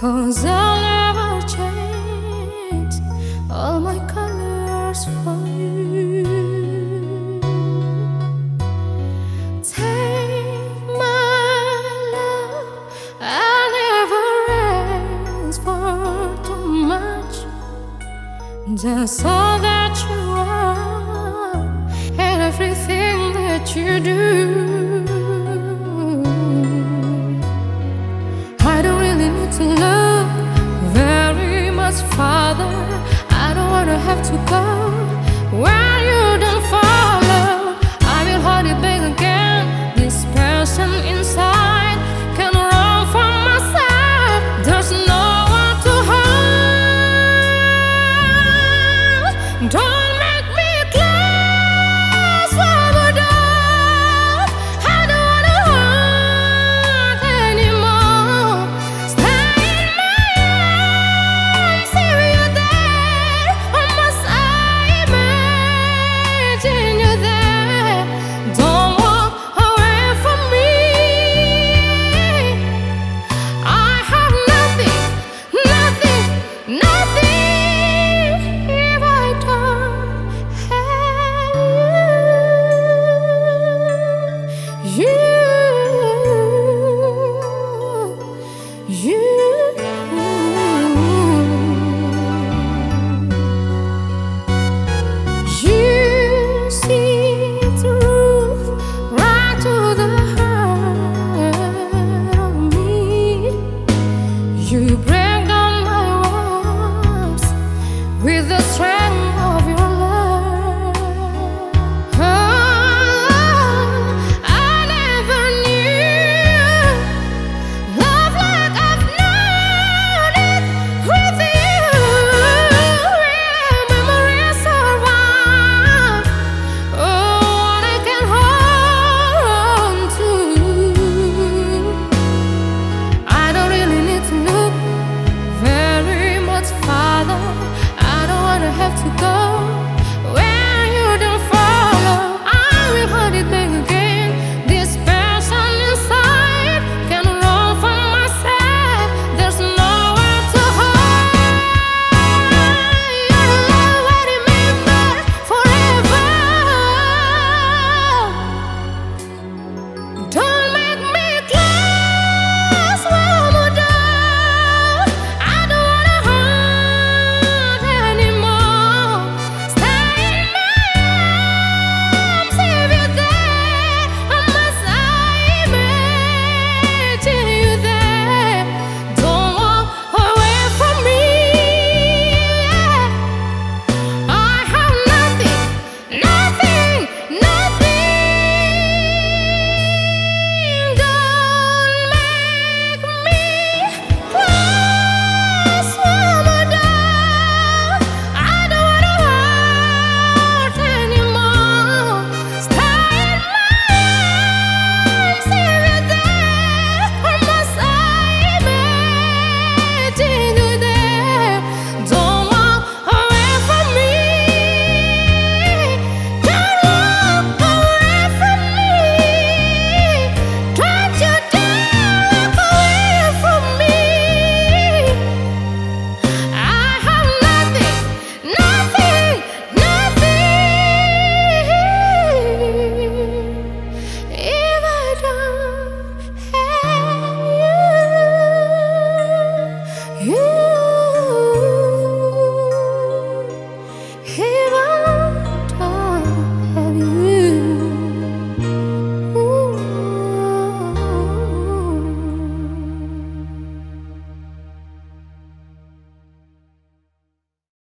Cause I'll never change all my colors for you. Take my love, I never ask for too much. Just all that you have to go to break down my walls with the strength. You